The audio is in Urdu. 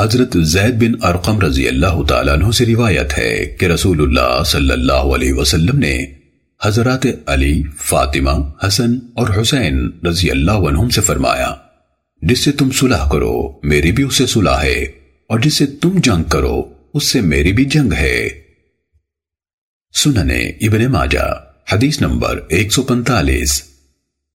حضرت زید بن ارقم رضی اللہ تعالیٰ عنہ سے روایت ہے کہ رسول اللہ صلی اللہ علیہ وسلم نے حضرات علی، فاطمہ، حسن اور حسین رضی اللہ عنہم سے فرمایا، جس سے تم صلح کرو، میری بھی اس سے صلح ہے، اور جس سے تم جنگ کرو، اس سے میری بھی جنگ ہے۔ سننے ابن ماجہ، حدیث نمبر ایک سو پنتالیس